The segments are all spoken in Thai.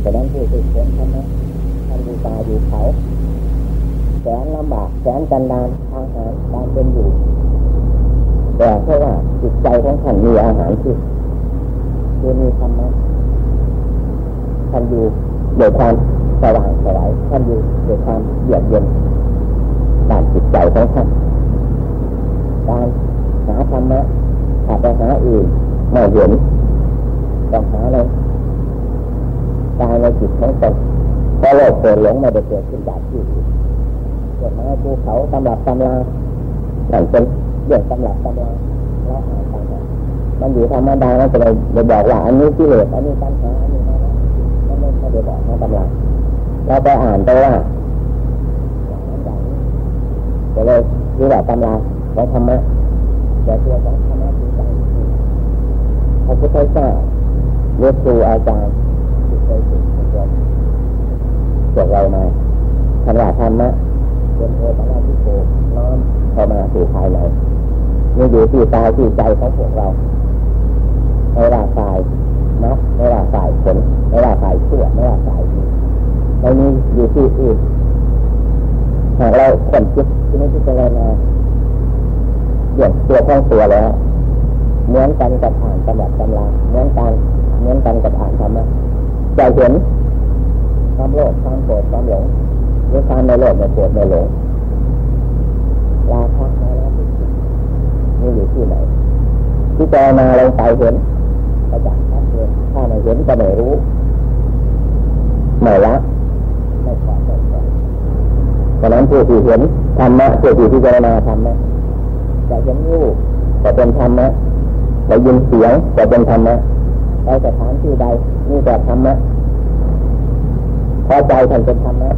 แต่นั้นผู้ฝึกฝนทำนะทำดูตาดูเขาแสนลำบากแสนกันดานอาหารการเป็นอยู่ แต่เพราะว่าจิตใจของท่านมีอาหารที่คือมีธรรมะท่านอยู่โดยความสว่างสวายท่านอยู่โดยความเยือกเย็นด้านจิตใจของท่านการหาธรรมะอาจจะหาอื่นไม่เห็นต้องหาใน กายในจิตของตนเพราะโลกเกิดหลงไม่ได้เกิดขึ้นจากที่อื่นเกิดมาภูเขาตำรับตำรานั่นเป็นเรื่องตำรับตำราเราอ่านตามันอยู่ธรรมดามันจะเลยบอกว่าอันนี้กิเหลสอันนี้ปัญหาอันนี้อะไรมันไม่ได้บอกในตำราเราไปอ่านไปว่าอย่างนั้นอย่างนี้ก็เลยรู้ว่าตำราของธรรมะแต่ตัวของธรรมะคือใจพระพุทธเจ้าเรียกครูอาจารย์ เคยฝึกอบรมพวกเรามาธรรมะธรรมะเป็นโอปัญญาที่โกน้อมเข้ามาสู่ภายในนี่อยู่ที่ตาที่ใจของพวกเราไม่ว่าฝ่ายนักไม่ว่าฝ่ายผลไม่ว่าฝ่ายชั่วไม่ว่าฝ่ายดีไม่มีอยู่ที่อื่นหากเราคนคิดที่นี่ที่จะรายงานเรื่องตัวของตัวแล้วเหมือนกันกับอ่านตำรับตำราเหมือนกันเหมือนกันกับอ่านธรรมะ จะเห็นความโลภความโกรธความหลงหรือความในโลภในโกรธในหลงราคะมาแล้วนี่อยู่ที่ไหนที่เจมาลงไปเห็นประจักษ์ชัดเจนถ้าไม่เห็นก็ไม่รู้ไม่ละไม่ขอไม่ขอเพราะนั้นผู้ที่เห็นธรรมะผู้ที่พิจารณาธรรมะจะเห็นรูปจะเป็นธรรมะได้ยินเสียงจะเป็นธรรมะไปสถานที่ใด มีแต่ธรรมะพอใจท่านเป็นธรรมะ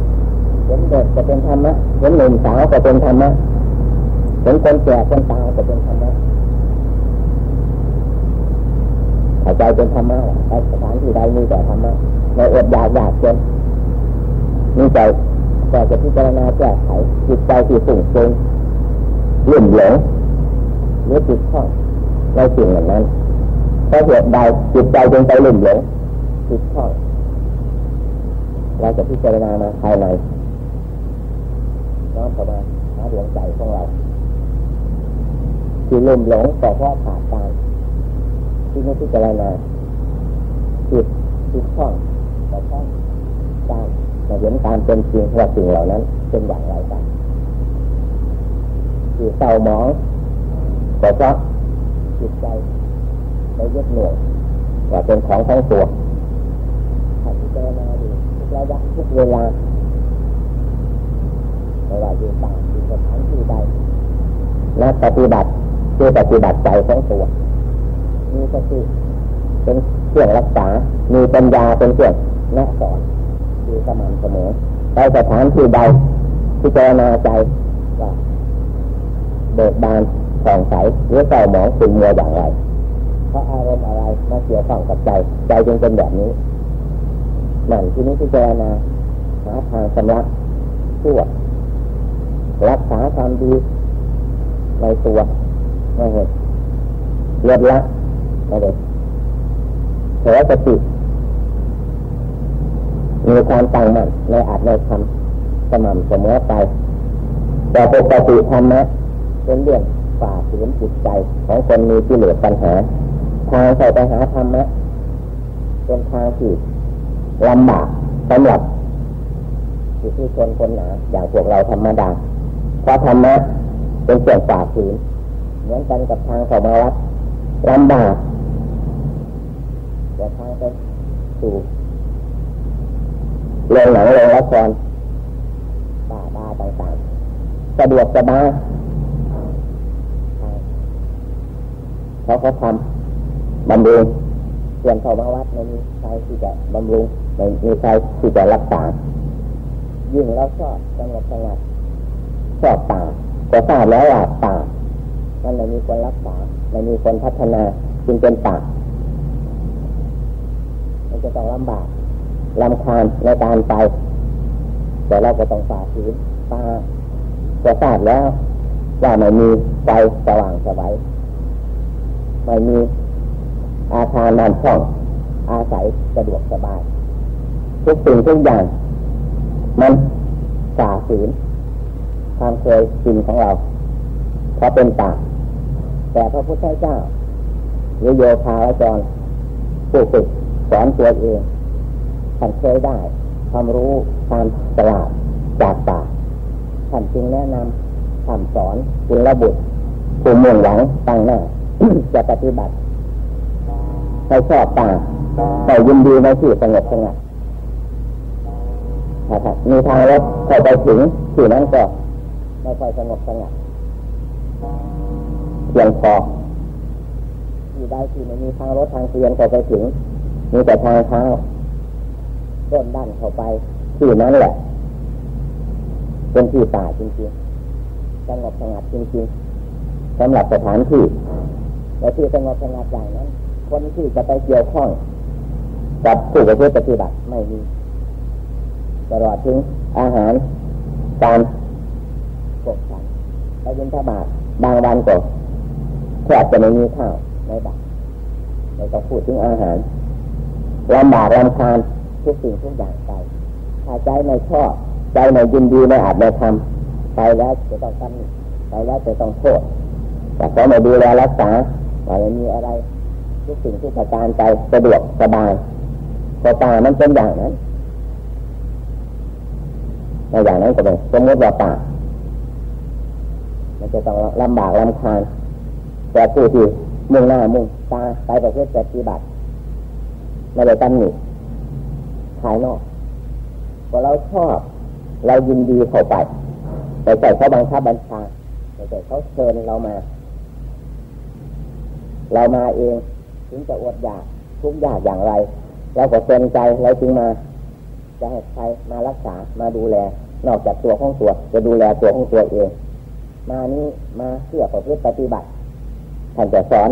เห็นเด็กจะเป็นธรรมะเห็นหนุ่มสาวจะเป็นธรรมะเห็นคนแก่คนตายจะเป็นธรรมะถ้าใจเป็นธรรมะไปสถานที่ใดมีแต่ธรรมะในอดอยากอยากจนมีใจแต่จะพิจารณาแก้ไขจิตใจที่สุ่งเซิงลื่นหลงหรือจิตข้องในสิ่งเหล่านั้นเพราะเหตุใดจิตใจจึงไปลื่นหลง จิตข้องเราจะพิจารณามาภายในน้อมเข้ามาหาดวงใจของเราที่ลื่นหลงต่เพราะขาดการที่ไม่พิจารณาจิตจิตข้องแต่เพราะการมาเห็นการเป็นจริงว่าสิ่งเหล่านั้น เป็นอย่างไรกันคือเศร้าหมองต่เพราะจิตใจไปยึดหน่วยว่าเป็นของทั้งตัว ถ้าพิจารณาดูทุกระยะทุกเวลาไม่ว่าอยู่ต่างอยู่สถานที่ใดนักปฏิบัติคือปฏิบัติใจของตัวมีสติเป็นเครื่องรักษา มีปัญญาเป็นเครื่องแนะสอนอยู่สม่ำเสมอไปสถานที่ใดพิจารณาใจว่าเบิกบานผ่องใสหรือเศร้าหมองขุ่นมัวอย่างไรเพราะอารมณ์อะไรมาเกี่ยวข้องกับใจ ใจจึงเป็นแบบนี้ นั่นที่นี้พิจารณาหาทางชำระชั่วรักษาความดีในตัวไม่เห็นเลือดละไม่ได้เผยสติมีความตั้งมั่นในอาจในธรรมสม่ำเสมอไป แต่ปกติธรรมะเป็นเรื่องฝ่าฝืนจิตใจของคนมีกิเลสปัญหา ทางใส่ไปหาธรรมะเป็นทางที่ ลำบากสำหรับผู้ที่ชนคนหนาอย่างพวกเราธรรมดาเพราะธรรมะเป็นเสื่องฝ่าฝืนเหมือนกันกับทางเข้ามาวัดลำบากแต่ทางไปสู่โรงหนังโรงละครบ้าบ้าต่างๆสะดวกสบายเขาเขาทำบำรุงส่วนเข้ามาวัดไม่มีใครที่จะบำรุง ไม่มีใครที่จะรักษายิ่งเราชอบสงบสงัดชอบป่าก็ทราบแล้วว่าป่ามันไม่มีคนรักษาไม่มีคนพัฒนาจึงเป็นป่ามันจะต้องลำบากลำคาญในการไปแต่เราก็ต้องฝ่าฝืนป่าก็ทราบแล้วว่าไม่มีไฟสว่างสบายไม่มีอาคารนานช่องอาศัยสะดวกสบาย ทุกสิ่งทุกอย่าง มันฝ่าฝืนความเคยชินของเราเพราะเป็นต่างแต่พระพุทธเจ้าหรือโยคาวจรผู้ฝึกสอนตัวเองท่านเคยได้ความรู้ความฉลาดจากป่าท่านจึงแนะนำคำสอนจึงระบุตรผู้มุ่งหวังตั้งหน้าจะปฏิบัติให้ชอบป่าให้ยินดีในที่สงบสงัด มีทางรถเข้าไปถึงที่นั้นก็ไม่ค่อยสงบสงัดเพียงพอที่ใดที่ไม่มีทางรถทางเรียนเข้าไปถึง มีแต่ทางเท้าต้นด้านเข้าไปที่นั้นแหละเป็นที่ป่าจริงๆสงบสงัดจริงๆสำหรับสถานที่และที่สงบสงัดอย่างนั้น คนที่จะไปเกี่ยวข้องกับผู้ปฏิบัติไม่มี ตลอดถึงอาหารการกดขันไปยินทบาทบางวันก็แทบจะไม่มีข้าวในบาตรไม่ต้องพูดถึงอาหารลำบากลำคาญทุกสิ่งทุกอย่างไปถ้าใจไม่ชอบใจไม่ยินดีไม่อาจไม่ทำไปแล้วจะต้องทำไปแล้วจะต้องโทษแต่พอไม่ดูแลรักษาว่าไม่มีอะไร ทุกสิ่งทุกประการใจสะดวกสบายพอตามันเป็นอย่างนั้น ในอย่างนั้นก็เป็นสมมติว่าป่ามันจะต้องลำบากลำคาญแต่ผู้ที่มุ่งหน้ามุ่งตาไปประเทศปฏิบัติไม่ได้ตั้งหนิภายนอกพอเราชอบ เรายินดีเข้าไปแต่ใจเขาบังคับบัญชาแต่ใจเขาเชิญเรามา เรามาเองถึงจะอดอยากทุกอยากอย่างไรเราก็เต็มใจเราจึงมา จะให้ใครมารักษามาดูแล นอกจากตัวของตัว จะดูแลตัวของตัวเอง มานี้มาเพื่อประพฤติปฏิบัติท่านจะสอน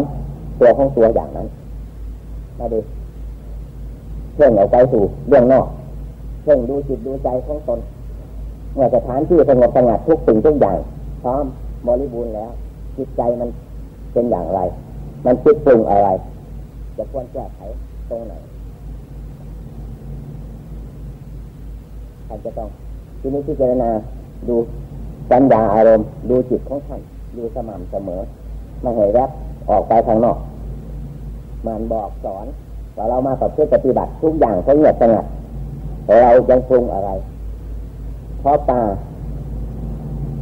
ตัวของตัวอย่างนั้นมาดูเพ่งเอาใจสู่เรื่องนอกเพ่งดูจิตดูใจของตนเมื่อสถานที่สงบสงัดทุกสิ่งทุกอย่างพร้อมบริบูรณ์แล้ว จิตใจมันเป็นอย่างไร มันคิดปรุงอะไร จะควรแก้ไขตรงไหนท่านจะต้อง ที่นี้พิจารณาดูสัญญาอารมณ์ ดูจิตของท่านดูสม่ำเสมอไม่ให้แวบออกไปทางนอก มันบอกสอนว่าเรามาประพฤติปฏิบัติทุกอย่างเขาเงียบสงัดเรายังปรุงอะไร เพราะตา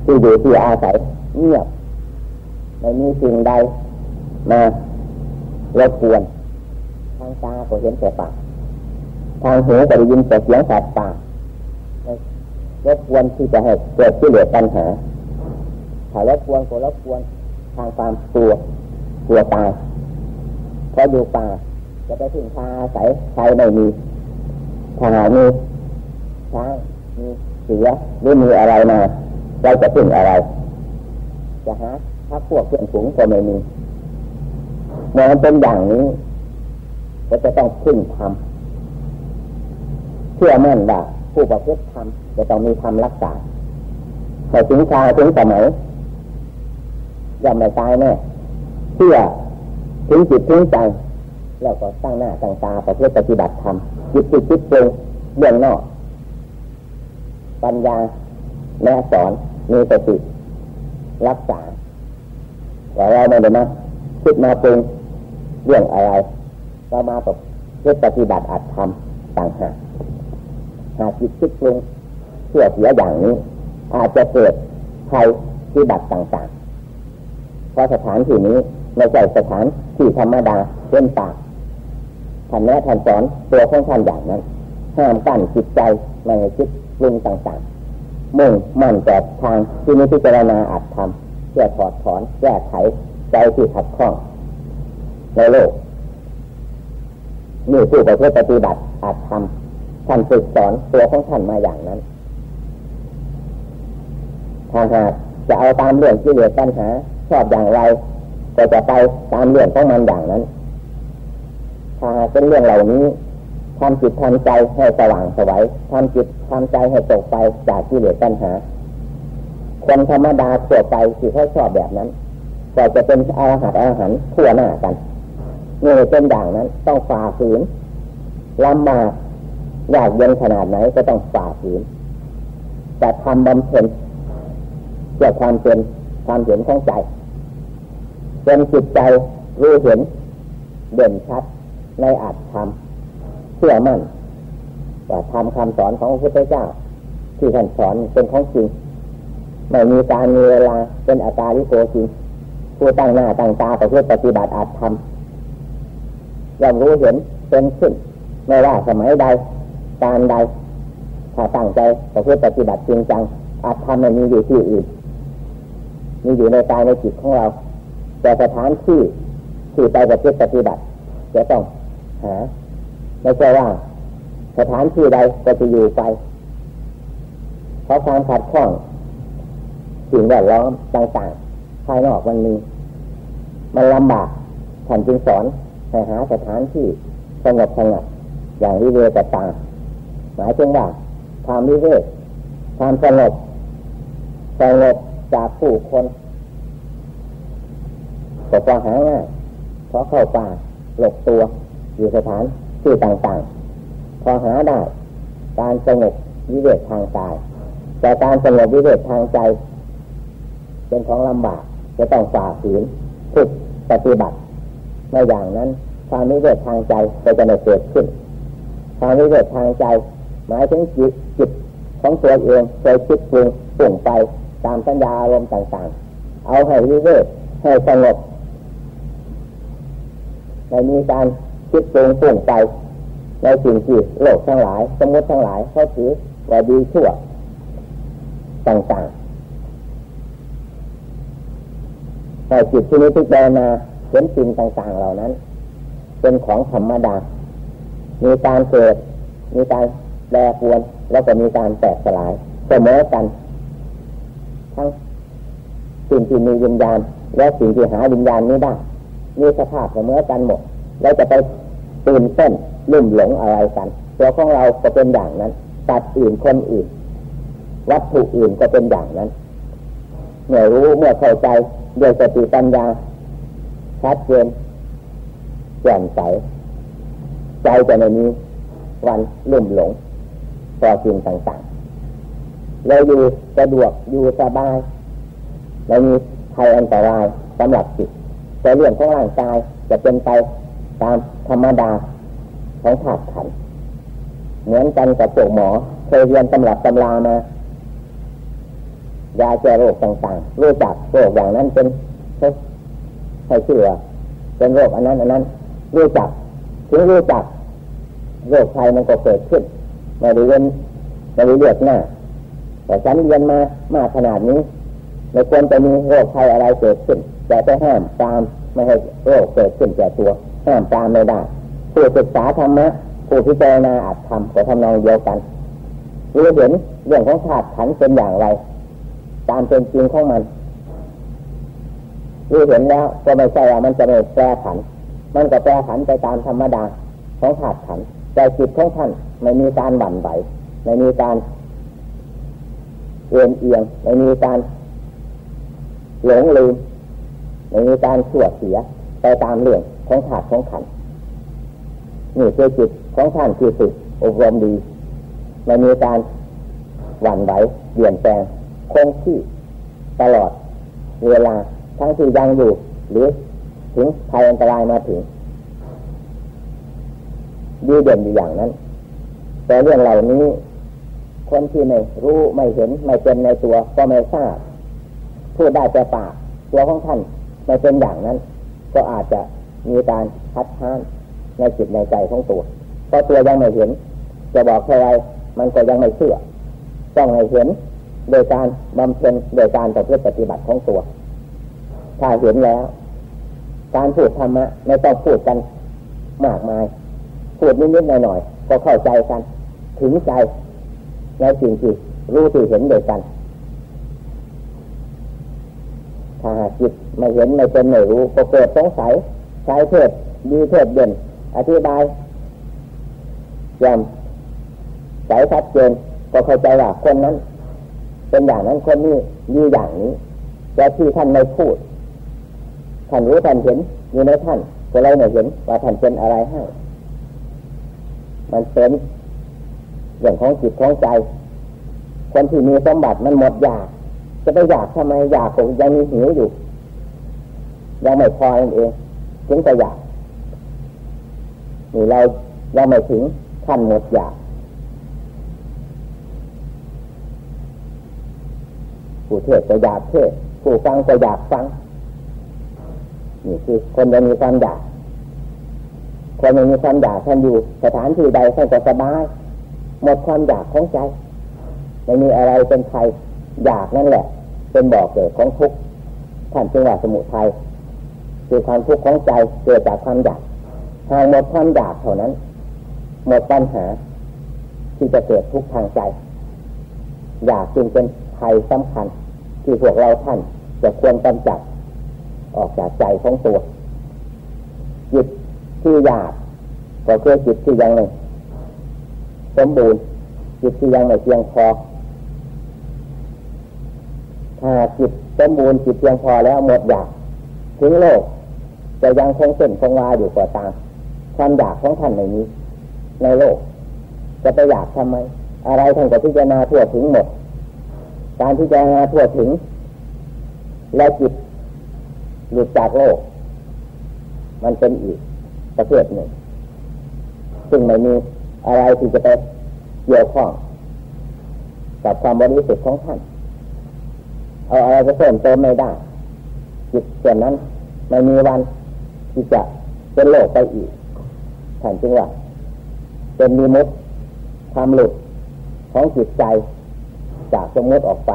ที่อยู่ที่อาศัยเงียบไม่มีสิ่งใดมารบกวนทางตาก็เห็นแต่ปากทางหูก็ได้ยินแต่เสียงสัตว์ป่า รบกวนที่จะให้เกิดที่เหลือปัญหาถ้ารบกวนก็รบกวนทางความกลัวกลัวตายเพราะอยู่ป่าจะไปถึงพาใส่ใครไม่มีถ้าหามีช้างมีเสือหรือมีอะไรมาเราจะพึ่งอะไร จะหาถ้าพวกเพื่อนฝูงก็ไม่มีเมื่อมันเป็นอย่างนี้ก็จะต้องพึ่งทำเชื่อมั่นว่า ผู้ประพฤติทำจะต้องมีธรรมรักษาแต่ถึงชาถึงสมัยย่อมไม่ตายแน่เชื่อถึงจิตถึงใจแล้วก็ตั้งหน้าตั้งตาประพฤติปฏิบัติธรรมจิตจิตจิตปรุงเรื่องนอก ปัญญาแนะสอนมีสติรักษาแต่เราไม่ได้มาคิดมาปรุงเรื่องอะไรเรามาประพฤติปฏิบัติอัดทำต่างหาก หากจิตคิดปรุงเชื่อเสียอย่างนี้ อาจจะเกิดภัยที่บัตต่างๆ เพราะสถานที่นี้ไม่ใช่สถานที่ธรรมดาเป็นป่าท่านแนะท่านสอนตัวของท่านอย่างนั้นห้ามกั้นจิตใจให้คิดปรุงต่างๆ มุ่งมั่นแต่ทางที่นี้พิจารณาอัดทำเพื่อถอดถอนแก้ไขใจที่ขัดข้องในโลกนี่ผู้ประพฤติปฏิบัติอัดทำ ท่านฝึกสอนตัวของท่านมาอย่างนั้น ถ้าหากจะเอาตามเรื่องที่เหลือปัญหาชอบอย่างไรก็จะไปตามเรื่องของมันอย่างนั้น ถ้าเป็นเรื่องเหล่านี้ทำจิตทำใจให้สว่างสวัยทำจิตทำใจให้ตกไปจากที่เหลือปัญหา คนธรรมดาทั่วไปที่เขาชอบแบบนั้น ก็จะเป็นอาหารอาหารทั่วหน้ากันนี่เป็นอย่างนั้น ต้องฝ่าฝืนลำบาก ยากเย็นขนาดไหนก็ต้องฝ่าฝืนแต่ทำบำเพ็ญเพื่อความเป็นความเห็นของใจจนจิตใจรู้เห็นเด่นชัดในอาจทำเชื่อมั่นว่าทำคำสอนของพระพุทธเจ้า ที่ท่านสอนเป็นของจริงไม่มีการมีเวลาเป็นอาการลิโกจริงผู้ตั้งหน้าตั้งตาต่อเพื่อปฏิบัติอาจทำย่อมรู้เห็นเป็นขึ้นไม่ว่าสมัยใด การใดถ้าตั้งใจต่อเพื่อปฏิบัติจริงจังอาจทำมันมีอยู่ที่อื่นมีอยู่ในกายในจิตของเรา แต่สถานที่ที่ไปปฏิบัติจะต้องหาไม่ใช่ว่า สถานที่ใดก็จะอยู่ไปเพราะความขัดข้องสิ่งแวดล้อมต่างๆภายนอกมันมีมันลำบากท่านจึงสอนให้หาสถานที่สงบสงัดอย่างวิเวกต่าง หมายถึงว่าความวิเวกความสงบสงบจากผู้คนก็จะหาง่ายเพราะเข้าป่าหลบตัว อยู่สถานที่ต่างๆ พอหาได้ การสงบวิเวกทางกาย แต่การสงบวิเวกทางใจ เป็นของลำบากจะต้องฝ่าฝืนฝึกปฏิบัติไม่อย่างนั้นความวิเวกทางใจก็จะไม่เกิดขึ้นความวิเวกทางใจ หมายถึงจิตจิตของตัวเองเคยคิดปรุงปุ่งไปตามสัญญาอารมณ์ต่าง ๆ เอาให้วิเวกให้สงบไม่มีการคิดปรุงปุ่งไปในสิ่งที่โลกทั้งหลาย สมมติทั้งหลายเขาถือว่าดีชั่วต่างๆแต่จิตที่นี้พิจารณาเห็นสิ่งต่างๆเหล่านั้น เป็นของธรรมดา มีการเกิด มีการ แปรปวนแล้วก็มีการแตกสลายเสมอกัน ทั้งสิ่งที่มีวิญญาณ และสิ่งที่หาวิญญาณนี้ได้มีสภาพเสมอกันหมดเราจะไปตื่นเต้นลุ่มหลงอะไรกัน ตัวของเราก็เป็นอย่างนั้นตัดอื่นคนอื่น วัตถุอื่นก็เป็นอย่างนั้นเมื่อรู้เมื่อเข้าใจด้วยสติปัญญาชัดเจนแจ่มใสใจจะไม่มีวันลุ่มหลง ต่อสิ่งต่างๆเราอยู่สะดวกอยู่สบายไม่มีภัยอันตรายสำหรับจิตแต่เรื่องของร่างกายจะเป็นไปตามธรรมดาของธาตุขันเหมือนกันกับโจหมอเคยเรียนตำรับตำรามา ยาแก้โรคต่างๆรู้จักโรคอย่างนั้นเป็นให้เชื่อเป็นโรคอันนั้นอันนั้นรู้จักถึงรู้จักโรคภัยมันก็เกิดขึ้น ไม่ได้เรียนไม่ได้เลือกหน้า แต่ฉันเรียนมามาขนาดนี้ไม่ควรจะมีโรคภัยอะไรเกิดขึ้นแต่ไปห้ามตามไม่ให้โรคเกิดขึ้นแก่ตัว ห้ามตามไม่ได้ผู้ศึกษาธรรมะผู้พิจารณาอาจทำก็ทำนองเดียวกันรู้เห็นเรื่องของธาตุขันเป็นอย่างไร ตามเป็นจริงของมันรู้เห็นแล้วก็ไม่ใช่ว่ามันจะไม่แปรผัน มันก็แปรผันไปตามธรรมดาของธาตุขัน ต่จิตของท่านไม่มีการหวั่นไหวไม่มีการเอียงเอียงไม่มีการหลงลืมไม่มีการชั่วเสียไปตามเรื่องของขาดของขันนี่คือจิตของท่านคือสุดอบรมดีไม่มีการหวั่นไหวเปลี่ยนแปลงคงที่ตลอดเวลาทั้งที่ยังอยู่หรือถึงภัยอันตรายมาถึง ดีเด่นอยู่อย่างนั้น แต่เรื่องเหล่านี้ คนที่ไม่รู้ไม่เห็นไม่เป็นในตัวก็ไม่ทราบพูดได้แต่ปากตัวของท่านไม่เป็นอย่างนั้น ก็อาจจะมีการพัดท้านในจิตในใจของตัวเพราะตัวยังไม่เห็น จะบอกใครมันก็ยังไม่เชื่อ ต้องให้เห็นโดยการบำเพ็ญโดยการต่อเพื่อปฏิบัติของตัว ถ้าเห็นแล้ว การพูดธรรมะไม่ต้องพูดกันมากมาย พูดนิดๆหน่อยๆก็เข้าใจกัน ถึงใจในสิ่งที่รู้ที่เห็นโดยกันถ้าจิตไม่เห็นไม่เป็นไม่รู้ก็เกิดสงสัยใช้เทศดีเทศเด่นอธิบายย่มใส่ชัดเจนก็เข้าใจว่าคนนั้น เป็นอย่างนั้นคนนี้ดีอย่างนี้แต่ที่ท่านไม่พูดท่านรู้ท่านเห็นอยู่ในท่านก็เลยไม่เห็นว่าท่านเป็นอะไรให้ มันเป็นอย่างของจิตของใจ คนที่มีสมบัติมันหมดอยาก จะไปอยากทำไมอยากผมยังมีหิวอยู่ ยังไม่พอเองถึงจะอยากนี่เราเราไม่ถึงขั้นหมดอยากผู้เทศจะอยากเทศผู้ฟังจะอยากฟังนี่คือคนจะมีความอยาก คนยังมีความอยากท่านอยู่สถานที่ใดท่านจะสบายหมดความอยากของใจไม่มีอะไรเป็นใครอยากนั่นแหละ เป็นบอกเกิดของทุกข์ท่านจึงว่าสมุทัยคือความทุกข์ของใจเกิดจากความอยากหากหมดความอยากเท่านั้น หมดปัญหา ที่จะเกิดทุกข์ทางใจ อยากจึงเป็นภัยสำคัญ ที่พวกเราท่านจะควรกำจัดออกจากใจของตัว ที่อยากก็คือจิตที่ยังไม่สมบูรณ์จิตที่ยังไม่เพียงพอถ้าจิตสมบูรณ์จิตเพียงพอแล้วหมดอยากถึงโลกจะยังคงเส้นคงวาอยู่กว่าตามความอยากของท่านในนี้ ในโลก จะไปอยากทำไม อะไรท่านก็พิจารณาทั่วถึงหมด การพิจารณาทั่วถึง และจิตหลุดจากโลก มันเป็นอีก ประเภทหนึ่ง ซึ่งไม่มีอะไรที่จะไปเกี่ยวข้องกับความบริสุทธิ์ของท่าน เอาอะไรไปเสริมเติมไม่ได้ จิตส่วนนั้นไม่มีวันที่จะเป็นโลกไปอีกท่านจึงว่าเป็นมีมุตความหลุดของจิตใจจากสมมติออกไป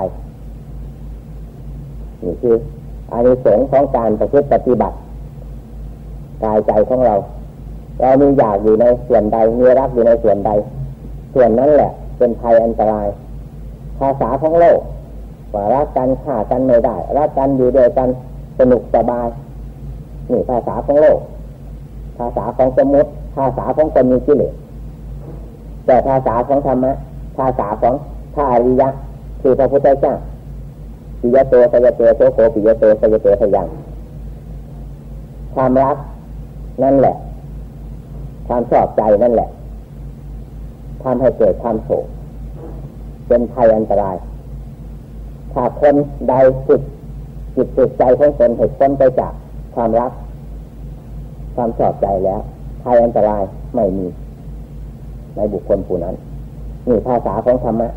นี่คืออานิสงส์ของการประพฤติปฏิบัติ กายใจของเรา เรามีอยากอยู่ในส่วนใดมีรักอยู่ในส่วนใด ส่วนนั้นแหละ เป็นภัยอันตราย ภาษาของโลกว่ารักกันฆ่ากันไม่ได้รักกันอยู่ด้วยกันสนุกสบายนี่ภาษาของโลก ภาษาของสมมติ ภาษาของคนมีกิเลสแต่ภาษาของธรรมะภาษาของพระอริยะ คือพระพุทธเจ้าปิยโตสยโตโสโกปิยโตสยโตสยังความรัก นั่นแหละ ความชอบใจนั่นแหละทำให้เกิดความโศกเป็นภัยอันตราย ถ้าคนใดจิตจิตจิตใจของตนเหตุพ้นไปจากความรัก ความชอบใจแล้วภัยอันตรายไม่มี ในบุคคลผู้นั้นนี่ภาษาของธรรมะ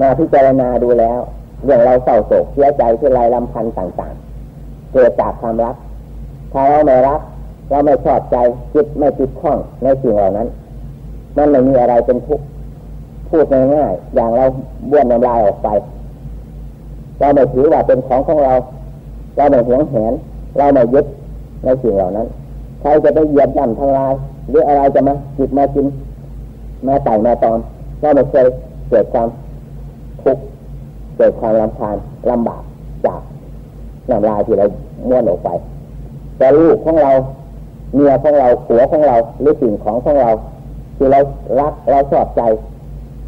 มาพิจารณาดูแล้ว เรื่องเราเศร้าโศกเสียใจที่ไรลำพันธ์ต่าง ๆ เกิดจากความรัก ถ้าเราไม่รักเราไม่ชอบใจจิตไม่ติดข้องในสิ่งเหล่านั้นมันไม่มีอะไรเป็นทุกข์พูดง่ายๆอย่างเราบ้วนน้ำลายออกไปเราไม่ถือว่าเป็นของของเรา เราไม่หวงแหน เราไม่ยึดในสิ่งเหล่านั้น ใครจะไปเหยียบย่ำทำลายหรืออะไรจะมาจิตมากินมาไต่มาตอนเราไม่เคยเกิดความทุกข์เกิดความลำพานลำบากจากน้ำลายที่เราม้วนออกไป แต่ลูกของเราเมียของเราผัวของเราหรือสิ่งของของเราที่เรารักเราชอบใจ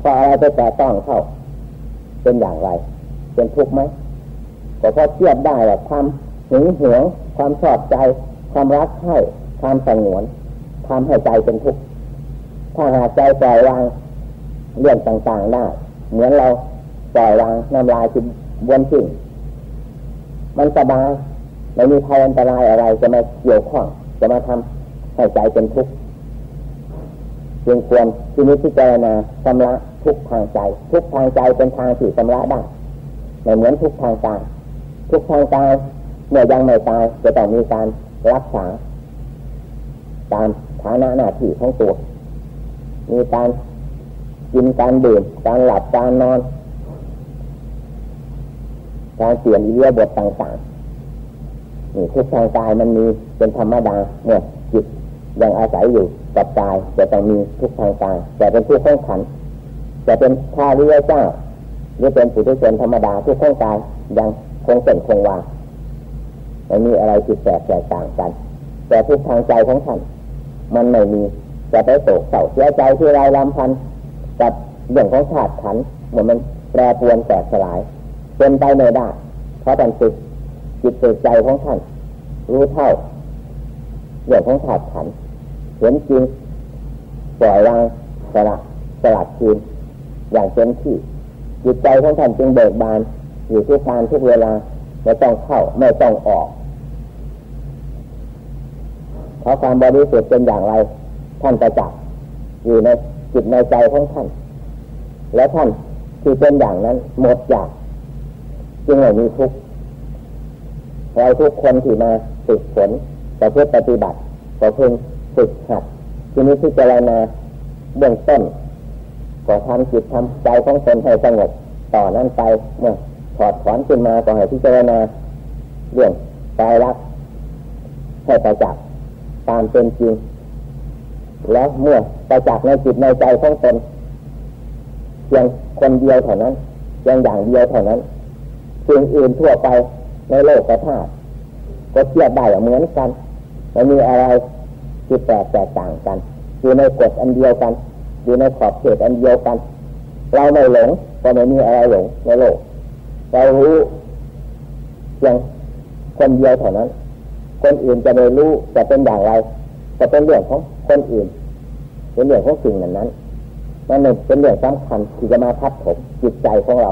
พออะไรไปแต่ต้องเข้า เป็นอย่างไร เป็นทุกข์ไหมก็พอเทียบได้แหละความหึงหวง ความชอบใจ ความรักให้ความสงวนทำให้ใจเป็นทุกข์ถ้าหากใจปล่อยวางเรื่องต่างๆได้เหมือนเราปล่อยวางน้ำลายที่บวนสิ่งมันสบาย ไม่มีภัยอันตรายอะไรจะมาเกี่ยวข้องจะมาทำให้ใจเป็นทุกข์จึงควรที่นี้ที่เจรณาชำระทุกทางใจ ทุกทางใจเป็นทางที่ชำระได้ไม่เหมือนทุกทางกายทุกทางกายเมื่อยังไม่ตายจะต้องมีการรักษา ตามฐานะหน้าที่ของตัว มีการกินการดื่มการหลับการนอน การเปลี่ยนอิเลียบทต่างๆ ทุกทางกายมันมีเป็นธรรมดาเนี่ยจิตยังอาศัยอยู่กับกายจะต้องมีทุกทางกายแต่เป็นผู้ข้องขันจะเป็นชาลิยเจ้าหรือเป็นผู้ที่เป็นธรรมดาทุกข้องกายยังคงเส้นคงวาไม่มีอะไรผิดแปลกแตกต่างกัน แต่ทุกทางใจของท่านมันไม่มีจะไปโศกเศร้าเสียใจที่ไรลำพันกับเรื่องของธาตุขันเหมือนมันแปรปรวนแตกสลายเป็นไปไม่ได้เพราะท่านจิต จิตใจของท่าน รู้เท่าเรื่องของธาตุขันเห็นจริงปล่อยวางสละสลัดคืนอย่างเต็มที่ จิตใจของท่านจึงเบิกบาน อยู่ทุกการทุกเวลาไม่ต้องเข้าไม่ต้องออกเพราะความบริสุทธิ์เป็นอย่างไร ท่านจะจับอยู่ในจิตในใจของท่าน และท่านที่เป็นอย่างนั้นหมดอยากจึงไม่มีทุกข์ เราทุกคนที่มาฝึกฝนต่อเพื่อปฏิบัติก็เพิ่งฝึกหัดทีนี้ที่เจรณาเบื้องต้นก็ทำจิตทำใจของตนให้สงบต่อนั้นไปเมื่อถอดถอนขึ้นมาก็ให้พิจารณาเรื่องใจรักให้ประจักษ์ตามเป็นจริง แล้วเมื่อประจักษ์ในจิตในใจของตนเพียงคนเดียวเท่านั้นเพียงอย่างเดียวเท่านั้นสิ่งอื่นทั่วไป ในโลกกระทาก็เทียบได้เหมือนกันไม่มีอะไรที่แตกแตกต่างกัน อยู่ในกฎอันเดียวกัน อยู่ในขอบเขตอันเดียวกัน เราไม่หลงก็ไม่มีอะไรหลงในโลก เรารู้เพียงคนเดียวเท่านั้น คนอื่นจะไม่รู้จะเป็นอย่างไรจะเป็นเรื่องของคนอื่น เป็นเรื่องของสิ่งนั้นนั้นนั่นเป็นเรื่องสำคัญที่จะมาพัดผมจิตใจของเรา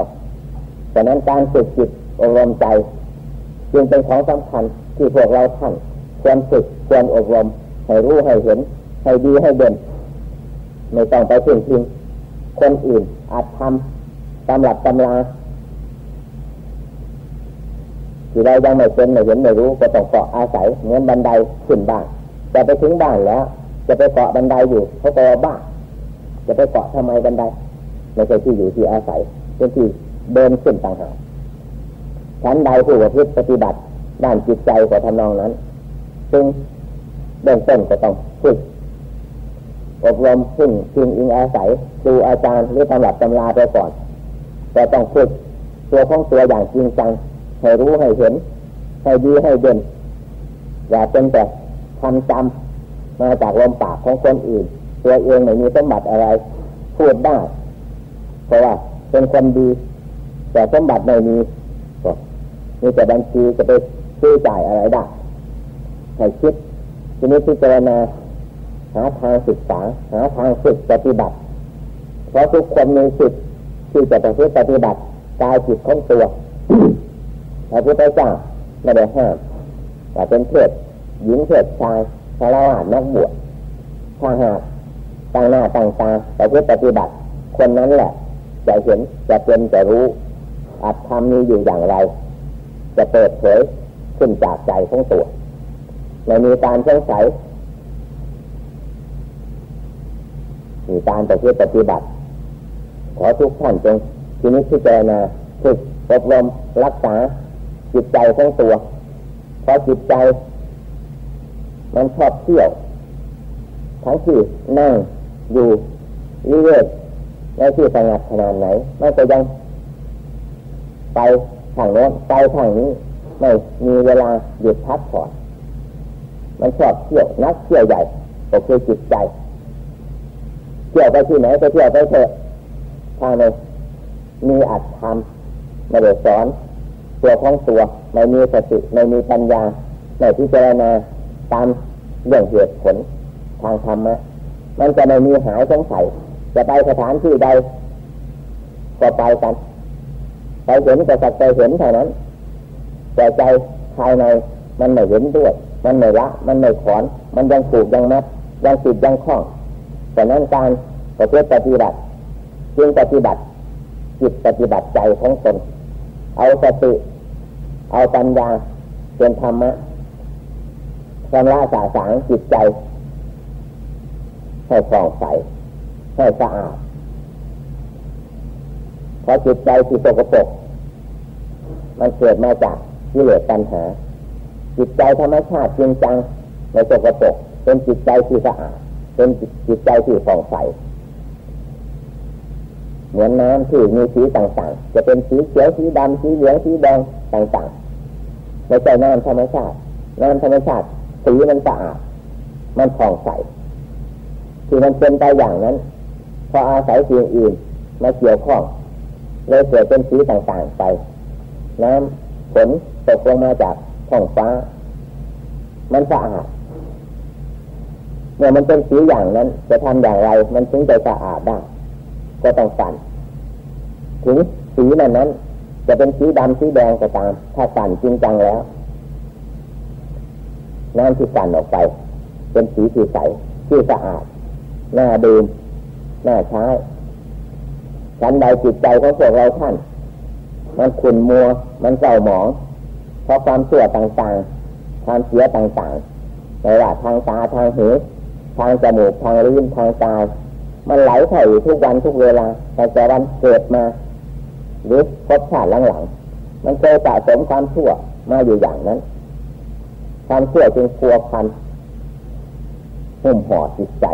แต่นั้นการฝึกจิตอบรมใจ จึงเป็นของสำคัญที่พวกเราท่านควรฝึกควรอบรมให้รู้ให้เห็น ให้ดีให้เด่นไม่ต้องไปพึ่งพิงคนอื่นอาจทำตำหลับตำราที่เรายังไม่เป็นไม่เห็นไม่รู้ก็ต้องเกาะอาศัยเหมือนบันไดขึ้นบ้านจะไปถึงบ้านแล้ว จะไปเกาะบันไดอยู่เขาก็บ้าจะไปเกาะทำไมบันไดไม่ใช่ที่อยู่ที่อาศัยเป็นที่เดินขึ้นต่างหาก ชั้นใดผู้ปฏิบัติด้านจิตใจกว่าทำนองนั้น ซึ่งเบื้องต้นก็ต้องฝึกอบรมพึ่งพิงอิงอาศัยดูอาจารย์หรือตำรับตำราไปก่อนแต่ต้องฝึกตัวของตัวอย่างจริงจังให้รู้ให้เห็น ให้ดีให้เด่นอย่าเป็นแต่ทำจำมาจากลมปากของคนอื่น ตัวเองไม่มีสมบัติอะไร พูดได้เพราะว่าเป็นคนดี แต่สมบัติไม่มี มีแต่บัญชีจะไปซื้อจ่ายอะไรได้ให้คิดทีนี้พิจารณาหาทางศึกษา หาทางฝึกปฏิบัติ เพราะทุกคนมีสิทธิ์ที่จะประพฤติปฏิบัติกายจิตของตัวพระพุทธเจ้าไม่ได้ห้ามแต่เป็นเพศหญิงเพศชายพระราชนักบวชถ้าหากต่างหน้าต่างตาประพฤติปฏิบัติ คนนั้นแหละจะเห็นจะเป็นจะรู้อัตธรรมมีอยู่อย่างไร จะเปิดเผยขึ้นจากใจของตัวไม่มีการสงสัยมีการปฏิปฏิบัติ ขอทุกท่านจงทีนี้พิจารณาฝึกอบรมรักษาจิตใจของตัว เพราะจิตใจ มันชอบเที่ยว ทั้งที่นั่งอยู่วิเวกในที่สงัดขนาดไหนมันก็ยังไป ทางโน้นไปทางนี้ไม่มีเวลาหยุดพักผ่อนมันชอบเที่ยวนักเที่ยวใหญ่ก็คือจิตใจเที่ยวไปที่ไหนก็เที่ยวไปเถอะถ้าไม่มีอัตธรรมไม่ได้สอนตัวของตัวไม่มีสติไม่มีปัญญาไม่พิจารณาตามเรื่องเหตุผลทางธรรมะมันจะไม่มีหายสงสัยจะไปสถานที่ใดก็ไปกัน ไปเห็นก็สักแต่เห็นเท่านั้น แต่ใจภายในมันไม่เห็นด้วย มันไม่ละ มันไม่ถอน มันยังผูกยังมัดยังติดยังคล้องแต่นั้นการประพฤติปฏิบัติจึงปฏิบัติจิตปฏิบัติใจของตนเอาสติเอาปัญญาเป็นธรรมะชำระสาสางจิตใจ ให้ฟองใสให้สะอาดเพราะจิตใจที่ตกปรก มันเกิดมาจากกิเลสปัญหา จิตใจธรรมชาติจริงจังในตกปรกเป็นจิตใจที่สะอาดเป็นจิตใจที่ฟ่องใสเหมือนน้ำที่มีสีต่างๆ จะเป็นสีเขียวสีดำสีเหลืองสีแดงต่างๆไม่ใช่น้ำธรรมชาติน้ำธรรมชาติสีมันสะอาด มันผ่องใสที่มันเป็นไปอย่างนั้น พออาศัยสิ่งอื่นมาเกี่ยวข้องเลยเกิดเป็นสีต่างๆไป น้ำฝนตกลงมาจากท้องฟ้า มันสะอาดเมื่อมันเป็นสีอย่างนั้น จะทำอย่างไร มันถึงจะสะอาดได้ก็ต้องสั่นถึงสีนั้นนั้น จะเป็นสีดำสีแดงก็ตาม ถ้าสั่นจริงจังแล้วน้ำที่สั่นออกไป เป็นสีที่ใสที่สะอาดน่าดื่มน่าใช้ฉันใดจิตใจของพวกเราท่าน มันขุ่นมัว มันเศร้าหมอง เพราะความเสื่อต่างๆ ความเสียต่างๆไม่ว่าทางตาทางหูทางจมูกทางลิ้นทางกาย มันไหลถ่ายทุกวันทุกเวลาแต่แต่วันเกิดมาหรือพบชาติหลังๆมันเคยสะสมความชั่วมาอยู่อย่างนั้น ความชั่วจึงพัวพันหุ่มห่อจิตใจ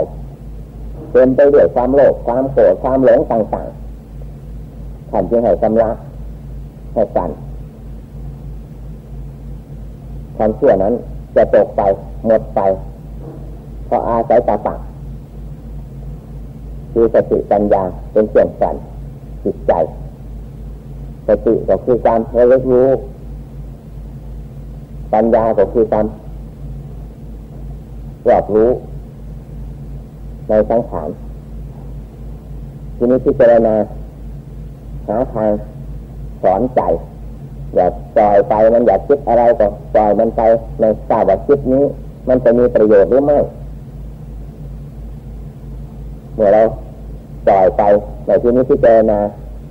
เต็มไปด้วยความโลภความโกรธความหลงต่างๆท่านจึงให้กำลัง ให้กันความเชั่วนั้นจะตกไปหมดไปเพราะอาศัยตาปักคือสติปัญญาเป็นเครื่องกันจิตใจสติก็คือการระลึกรู้ ปัญญาก็คือการรอบรู้ ในสังขารทีนี้พิจารณาหาทาง สอนใจ อย่าปล่อยไปมันอยากคิดอะไรก็ปล่อยมันไปในทราบว่าคิดนี้ มันจะมีประโยชน์หรือไม่เมื่อเราปล่อยไปในที่นี้พิจารณา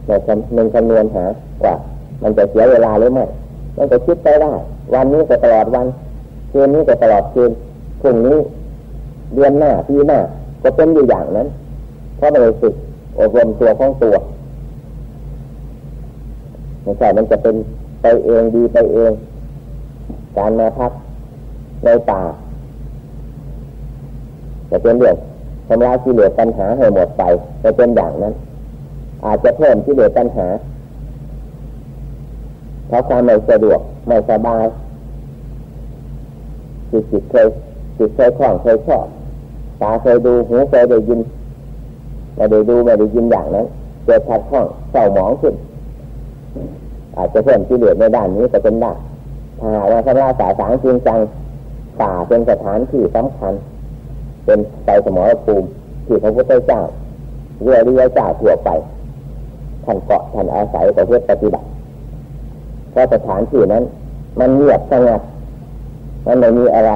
ในคำนึงคำนวณหาว่ามันจะเสียเวลาหรือไม่มันจะคิดไปได้ วันนี้ก็ตลอดวันคืนนี้ก็ตลอดคืนพรุ่งนี้เดือนหน้าปีหน้าก็เป็นอยู่อย่างนั้นเพราะมันเลยสึกอบรมตัวของตัว ไม่ใช่มันจะเป็นไปเองดีไปเอง การมาพักในป่าจะเป็นเรื่องทำลายกิเลสปัญหาให้หมดไปจะเป็นอย่างนั้น อาจจะเพิ่มกิเลสปัญหาเพราะความไม่สะดวกไม่สบายจิตจิตเคยจิตเคยคล่องเคยชอบตาเคยดูหูเคยได้ยินไม่ได้ดูไม่ได้ยินอย่างนั้นเกิดขัดข้องเศร้าหมองขึ้น อาจจะเพิ่มกิเลสในด้านนี้ก็เป็นได้ถ้าว่าพระราชาสางจริงจังป่าเป็นสถานที่สำคัญ เป็นไปสมรภูมิที่พระพุทธเจ้าเรือเรือจ่าทั่วไปท่านเกาะท่านอาศัยประพฤติปฏิบัติเพราะสถานที่นั้น มันเงียบสงบมันไม่มีอะไร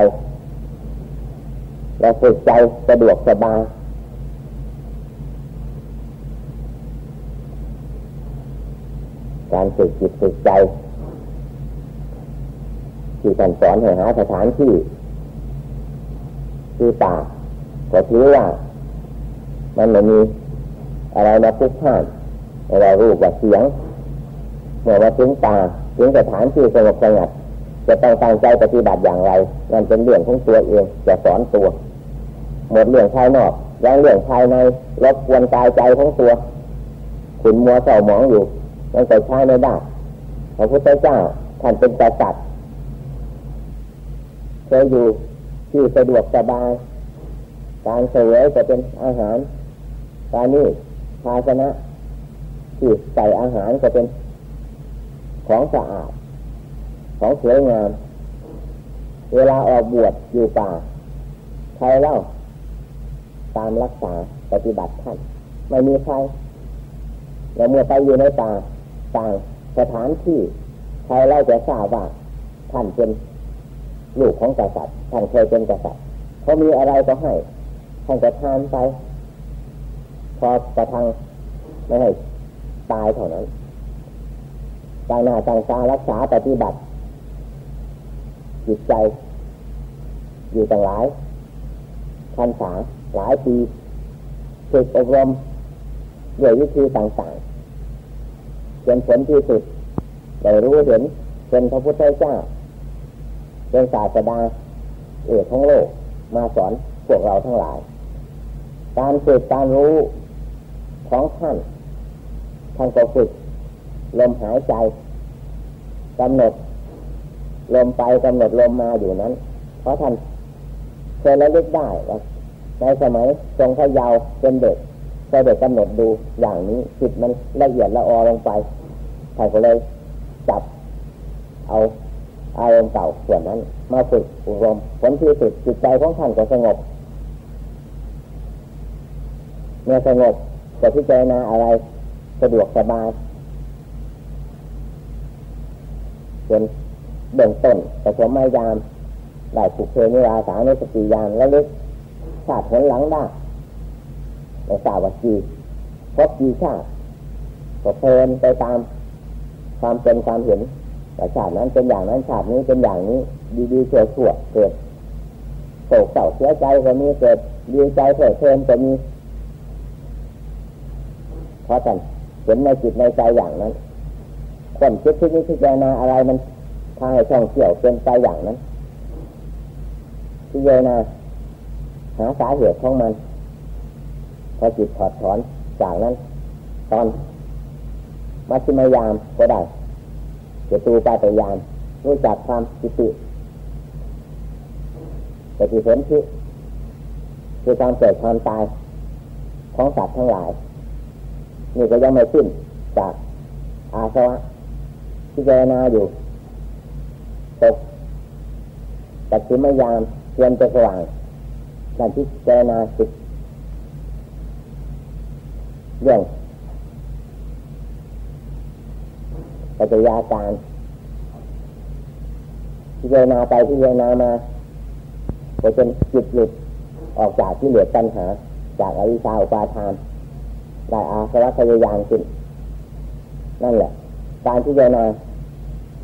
เราฝึกใจสะดวกสบาย การฝึกจิตฝึกใจที่ท่านสอนให้หาสถานที่คือป่าก็ถือว่ามันไม่มีอะไรมาพุกผ่านเรารูปว่าเสียงเมื่อมาถึงป่าถึงสถานที่สงบสงัดจะต้องตั้งใจปฏิบัติอย่างไรนั่นเป็นเรื่องของตัวเองจะสอนตัวหมดเรื่องภายนอกยังเรื่องภายในรบกวนกายใจของตัวขุนมัวเศร้าหมองอยู่ มันก็ใช้ไม่ได้พระพุทธเจ้าท่านเป็นกษัตริย์เคยอยู่ที่สะดวกสบายการเสวยจะเป็นอาหารการนี้ภาชนะที่ใส่อาหารก็เป็นของสะอาด ของสวยงาม เวลาออกบวชอยู่ป่าใครเล่า ตามรักษาปฏิบัติท่าน ไม่มีใครแล้วเมื่อไปอยู่ในป่า ต่างสถานที่ใครเล่าจะทราบว่าท่านเป็นลูกของกษัตริย์ท่านเคยเป็นกษัตริย์เขามีอะไรก็ให้ท่านจะทานไป พอประทังไม่ให้ตายเท่านั้นต่างหน้าต่างตารักษาปฏิบัติจิตใจ อยู่ต่างหลายพันษาหลายปีฝึกอบรมด้วยวิธีต่าง ๆจนผลที่สุดได้รู้เห็นเป็นพระพุทธเจ้าเป็นศาสดาเอกของโลกมาสอนพวกเราทั้งหลาย การฝึกการรู้ของท่านท่านก็ฝึกลมหายใจกำหนดลมไปกำหนดลมมาอยู่นั้น เพราะท่านเคยระลึกได้ว่าในสมัยทรงพระยาวเป็นเด็กก็เด็กกำหนดดูอย่างนี้จิตมันละเอียดละออลงไป ท่านก็เลยจับเอาอารมณ์เก่าส่วนนั้น มาฝึกอบรมผลที่สุดจิตใจของท่านก็สงบเมื่อสงบจะพิจารณาอะไรสะดวกสบายเป็นเบื้องต้นแต่สมไม่ยามได้ผูกเพนิราสาในสติยานแล้วลึกชาติผลหลังได้ในสาวจีพบจีชาติก็เพลินไปตาม ความเป็นความเห็นแต่ชาตินั้นเป็นอย่างนั้นชาตินี้เป็นอย่างนี้ ดีๆเฉยชั่วเกิดโศกเศร้าเสียใจก็มีเกิดดีใจเกิดเพลินก็มีเพราะท่านเห็นในจิตในใจอย่างนั้นคนคิดที่นี้พิจารณาอะไรมันทางให้ช่องเกี่ยวเป็นไปอย่างนั้นพิจารณาหาสาเหตุของมันพอจิตถอดถอนจากนั้น ตอน มัชฌิมยามก็ได้เจตูปาตยานรู้จักความจิติแต่ที่เห็นที่คือความเกิดความตายของสัตว์ทั้งหลาย นี่ก็ยังไม่สิ้นจากอาสวะที่เจรนาอยู่ตกแต่คือไม่ยามเตรียมจะสว่างการที่เจรนาสิเรื่อง ปัจจัยาการพิจารณาไปพิจารณามาก็จนจิตหลุดออกจากที่เหลือปัญหา จากอวิชชาอุปาทานได้อาสวะพยายามขึ้นนั่นแหละ การพิจารณา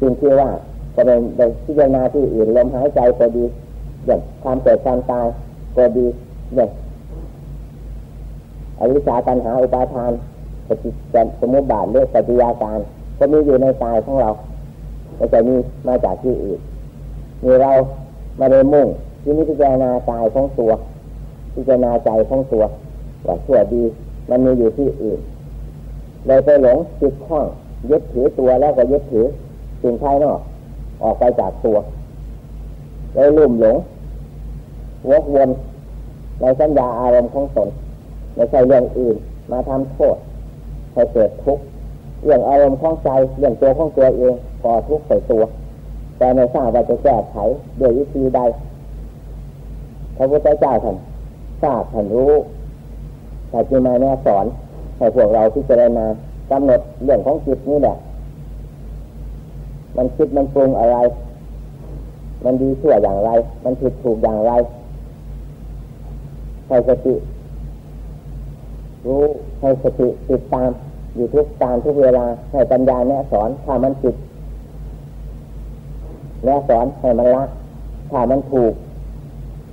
สิ่งที่ว่าจะเป็นพิจารณาที่อื่นลมหายใจก็ดีอย่างความเกิดความตายก็ดีอย่างอวิชชาปัญหาอุปาทานปฏิจจสมุปบาทเรื่องปฏิยาการ ก็มีอยู่ในกายของเราไม่ใช่มีมาจากที่อื่นมีเรามาในมุ่งที่นี้พิจารณากายของตัวพิจารณาใจของตัวว่าชั่วดี มันมีอยู่ที่อื่นเลยไปหลงติดข้องยึดถือตัวแล้วก็ยึดถือสิ่งภายนอกออกไปจากตัวเลยลุ่มหลงวกวนในสัญญาอารมณ์ของตนไม่ใช่เรื่องอื่น มาทำโทษให้เกิดทุกข์ เรื่องอารมณ์ของใจเรื่องตัวของตัวเองพอทุกข์ใส่ตัว แต่ไม่ทราบว่าจะแก้ไขโดยวิธีใดพระพุทธเจ้าท่านทราบท่านรู้แต่จึงมาแน่สอนให้พวกเราที่จะได้มากำหนดเรื่องของจิตนี่แหละมันคิดมันปรุงอะไร มันดีชั่วอย่างไร มันผิดถูกอย่างไรให้สติรู้ให้สติติดตาม อยู่ทุกการทุกเวลาให้ปัญญาแนะสอนถ้ามันผิดแนะสอนให้มันละถ้ามันถูก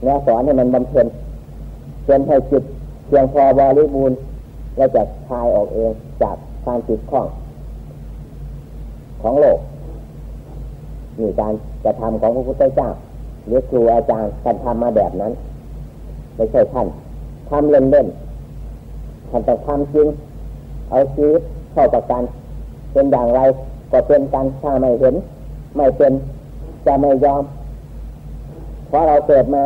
แนะสอนให้มันบำเพ็ญจนให้จิตเพียงพอบริบูรณ์และจะคลายออกเองจากการติดข้องของโลกนี่การจะทำของพระพุทธเจ้าหรือครูอาจารย์ท่านทำมาแบบนั้น ไม่ใช่ท่านทำเล่นๆท่านต้องทำจริง เอาชีวิตเข้าประกัน เป็นอย่างไรก็เป็นกันถ้าไม่เห็น ไม่เป็นจะไม่ยอม เพราะเราเกิดมา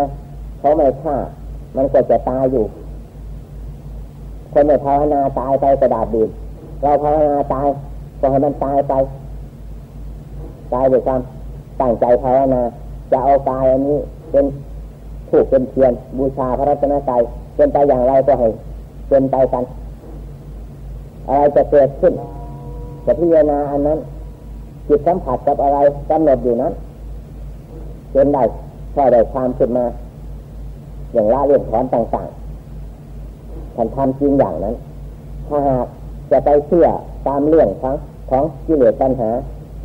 เขาไม่ฆ่า มันก็จะตายอยู่ คนไม่ภาวนาตายไปกระดาษดีเราภาวนาตายก็ให้มันตายไปตายด้วยความตั้งใจภาวนา จะเอากายอันนี้เป็นถูกเป็นเทียนบูชาพระรัตนตรัยเป็นไปอย่างไรก็ให้เป็นไปกัน อะไรจะเกิดขึ้นจะพิจารณาอันนั้น จิตสัมผัสกับอะไรกำหนดอยู่นั้นเป็นได้พอได้ความขึ้นมา อย่างละเรื่องถอนต่างๆท่านทำจริงอย่างนั้น ถ้าหากจะไปเชื่อตามเรื่องของของกิเลสปัญหา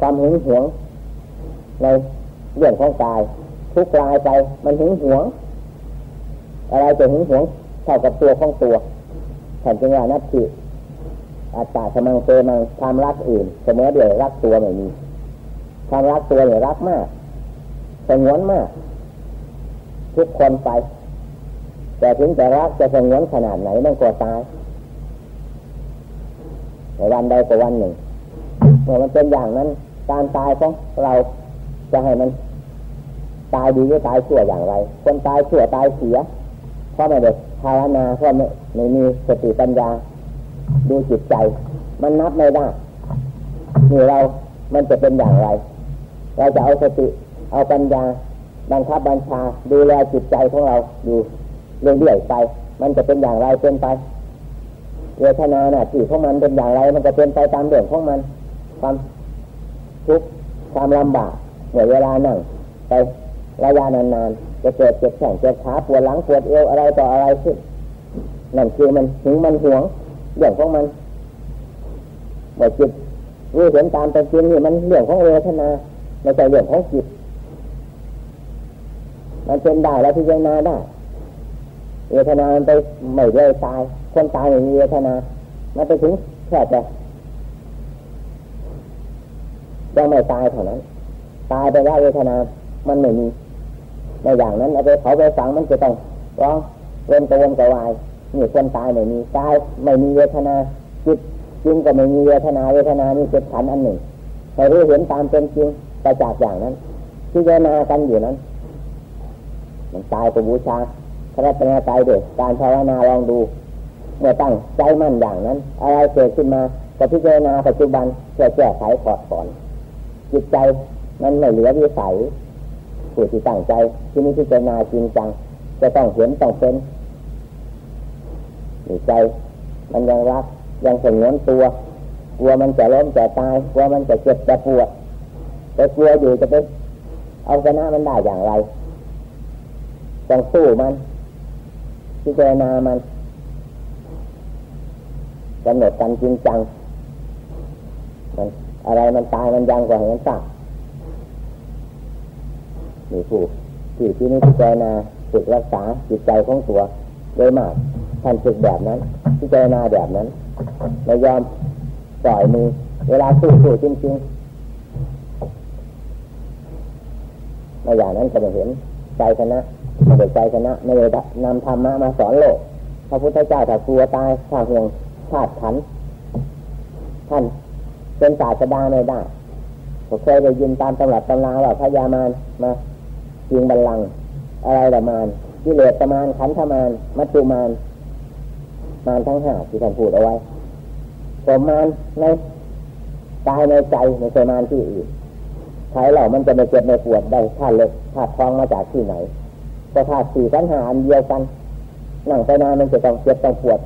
ความหึงหวง ในเรื่องของกาย ทุกกลายไปมันหึงหวง อะไรจะหึงหวงเท่ากับตัวของตัวท่านจึงว่านัตติ อัตตาสมังเตมังความรักอื่นเสมอเดียวรักตัวไม่มีความรักตัวเนี่ยรักมากสงวนมาก ทุกคนไป แต่ถึงจะรักจะสงวนขนาดไหนมันก็ตายในวันใดก็วันหนึ่งเมื่อมันเป็นอย่างนั้น การตายของเราจะให้มัน ตายดีหรือตายชั่วอย่างไร คนตายชั่วตายเสียเพราะไม่ได้ภาวนาเพราะไม่ไม่มีสติปัญญา ดูจิตใจ มันนับไม่ได้นี่เรา มันจะเป็นอย่างไร เราจะเอาสติ เอาปัญญา บังคับบัญชา ดูแลจิตใจของเราอยู่เรื่อยๆไป มันจะเป็นอย่างไรเป็นไปเวทนาเนี่ยที่ของมันเป็นอย่างไร มันจะเป็นไปตามเรื่องของมัน ความทุกข์ความลำบากเหมือนเวลานั่งไประยะนานๆจะเกิดเจ็บแขนเจ็บขาปวดหลังปวดเอวอะไรต่ออะไรขึ้นนั่นคือมันถึงมันห่วง เรื่องของมันเมื่อจิตรู้เห็นตามเป็นจริงนี่มันเรื่องของเวทนาไม่ใช่เรื่องของจิต มันเป็นได้แล้วพิจารณาได้เวทนามันไปไม่เลยตาย คนตายไม่มีเวทนามันไปถึงแค่แต่ยังไม่ตายเท่านั้น ตายไปแล้วเวทนา มันไม่มีในอย่างนั้นเอาไปเผาไปฝังมันจะต้องร้องเวนกระวนกระวาย นี่คนตายไม่มีตายไม่มีเวทนาจิตจริงก็ไม่มีเวทนาเวทนานี่เป็นขันอันหนึ่งให้รู้เห็นตามเป็นจริงประจักษ์อย่างนั้นที่เวนากันอยู่นั้น มันตายไปบูชาพระรัตนตรัยเด็กการภาวนาลองดูเมื่อตั้งใจมั่นอย่างนั้น อะไรเกิดขึ้นมาก็พิจารณาปัจจุบันเพื่อแก้ไขขอดถอนจิตใจมันไม่เหลือวิสัยผู้ที่ตั้งใจที่นี้พิจารณาจริงจังจะต้องเห็นต้องเป็น ใจมันยังรักยังสงวนตัวกลัวมันจะล้มจะตายกลัวมันจะเจ็บจะปวดแต่กลัวอยู่จะไปเอาชนะมันได้อย่างไรต้องสู้มันพิจารณามันกำหนดกันจริงจังมันอะไรมันตายมันยังกว่าเห็นสักนี่ผู้ที่ที่นี้พิจารณาฝึกรักษาจิตใจของตัว โดยมากท่านฝึกแบบนั้นพิจารณาแบบนั้นไม่ยอมปล่อยมือเวลาสู้สู้จริงๆในอย่างนั้นจะเห็นใจชนะไม่ได้ใจชนะไม่ได้นำธรรมะมาสอนโลกพระพุทธเจ้าถ้ากลัวตายถ้าห่วงชาติขันท่านเป็นศาสดาไม่ได้ผมเคยได้ยินตามตำรับตำราว่าพญามารมาจิงบัลลังอะไรละมาร กิเลสประมาณขันธมารมัจจุมารมารทั้งห้าที่ท่านพูดเอาไว้สมานในกายในใจในสมานที่อื่นใครเหล่ามันจะไม่เจ็บไม่ปวดได้ธาตุเล็กธาตุทองมาจากที่ไหนก็ธาตุสี่กันหาอันเดียวกันนั่งไปนานมันจะต้องเจ็บต้องปวด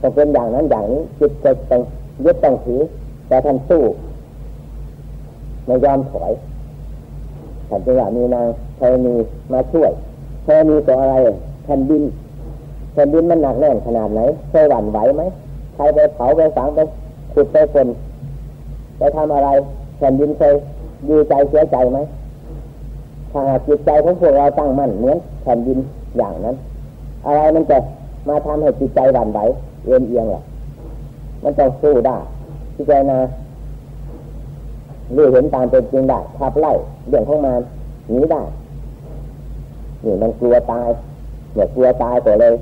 ต้องเป็นอย่างนั้นอย่างนี้จิตจะต้องยึดต้องถือแต่ท่านสู้ไม่ยอมถอยท่านจะว่ามีนางเธอมีมาช่วย อมีตัวอะไรแผ่นดินแผ่นดินมันหนักแน่นขนาดไหนเคยหวั่นไหวไหมใครไปเผาไปฝังไปขุดไปคนไปทำอะไรแผ่นดินเคยดีใจเสียใจไหมถ้าจิตใจของพวกเราตั้งมั่นเหมือนแผ่นดินอย่างนั้น อะไรมันจะมาทำให้จิตใจหวั่นไหวเอียงเอียงหรอมันต้องสู้ได้พิจารณารู้เห็นตามเป็นจริงได้ขับไล่เรื่องของมันหนีได้ นี่มันกลัวตายเมื่อกลัวตายตัวเลย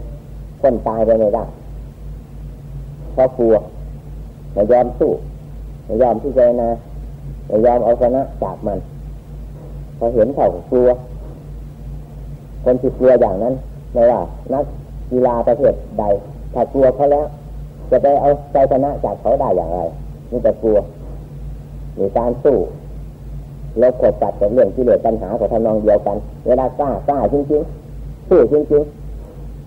คนตายไปไม่ได้เพราะกลัวไม่ยอมสู้ไม่ยอมที่จะนะไม่ยอมเอาชนะจากมันพอเห็นเขากลัว คนที่กลัวอย่างนั้นไม่ว่านักกีฬาประเภทใดถ้ากลัวเขาแล้ว จะไปเอาใจชนะจากเขาได้อย่างไรนี่จะกลัวมีการสู้ ลบกดจัดกับเรื่องที่เหลือปัญหาของทำนองเดียวกัน เวลากล้ากล้าจริงๆสู้จริง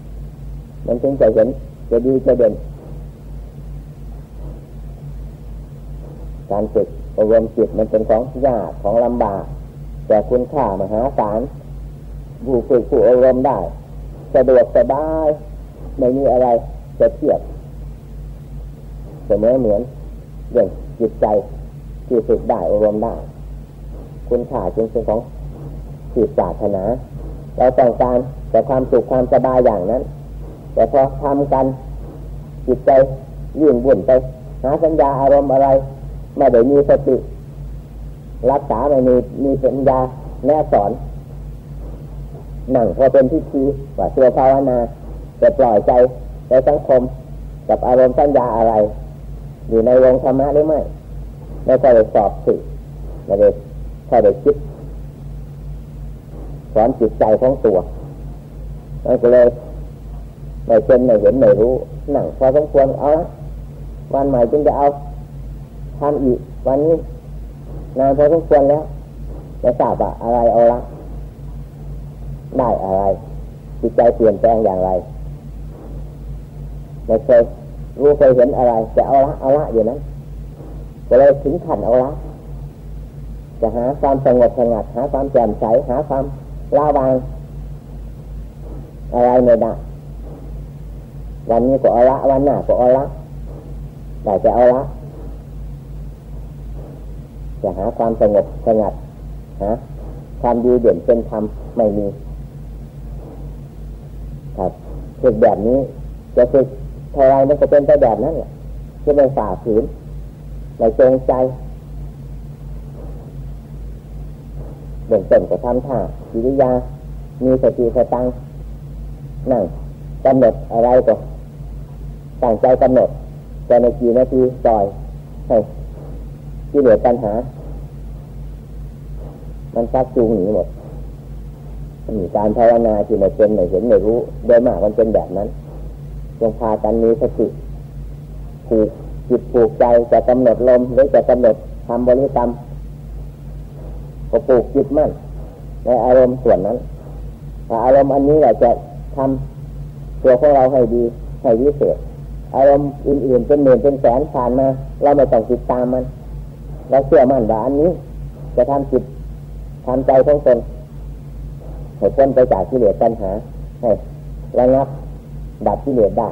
ๆมันจึงจะเห็นจะดีจะเด่นการฝึกอบรมจิตมันเป็นของยากของลำบาก แต่คุณค่ามหาศาลผู้ฝึกผู้อบรมได้สะดวกสบายไม่มีอะไรจะเทียบเสมอเหมือนอย่างจิตใจที่ฝึกได้อบรมได้ คุณค่าจึงเป็นของจิตศาสนา เราต้องการแต่ความสุขความสบายอย่างนั้น แต่พอทำกันจิตใจยิ่งบุ่นไปหาสัญญาอารมณ์อะไรไม่ได้มีสติรักษาไม่มีมีสัญญาแน่สอนหนังพอเป็นพิธีว่าตัวภาวนาจะปล่อยใจในสังคมกับอารมณ์สัญญาอะไร อยู่ในวงธรรมะหรือไม่ไม่ใช่สอบสิไม่ได้ แค่ได้คิดสอนจิตใจของตัวนั่นก็เลยไม่เช่นไม่เห็นไม่รู้หนังพอสมควรเอาละวันใหม่จึงจะเอาทำอีกวันนี้นานพอสมควรแล้วจะทราบว่าอะไรเอาละได้อะไร จิตใจเปลี่ยนแปลงอย่างไรไม่เคยรู้เคยเห็นอะไรจะเอาละเอาละอยู่นั้นก็เลยถึงขันเอาละ จะหาความสงบสงัดหาความแจ่มใสหาความละวางอะไรไม่ได้วันนี้ก็เอาละวันหน้าก็เอาละแต่จะเอาละจะหาความสงบสงัดหาความดีเด่นเป็นธรรมไม่มีครับฝึกแบบนี้ จะฝึกเท่าไรมันก็เป็นไปแบบนั้นแหละจะเป็นฝ่าฝืนในจงใจ เด่นต้นก็ทำท่าจิริยา มีสติสตังนั่งกำหนดอะไรก็ตั้งใจกำหนดจะในกี่นาทีปล่อยให้ที่เหลือปัญหา มันชักจูงหนีหมดมีการภาวนาที่ไม่เป็นไม่เห็นไม่รู้โดยมากมันเป็นแบบนั้นจงพากันมีสติผูกจิตผูกใจจะกำหนดลมหรือจะกำหนดทำบริกรรม ก็ปลูกจิตมั่นในอารมณ์ส่วนนั้นถ้าอารมณ์อันนี้เราจะทำตัวของเราให้ดีให้วิเศษ อารมณ์อื่นๆเป็นหมื่นเป็นแสนผ่านมา เราไม่ต้องติดตามมันเราเชื่อมั่นว่าอันนี้ จะทำจิตทำใจของตนให้พ้นไปจากที่เหลือปัญหาให้ระงับดับที่เหลือได้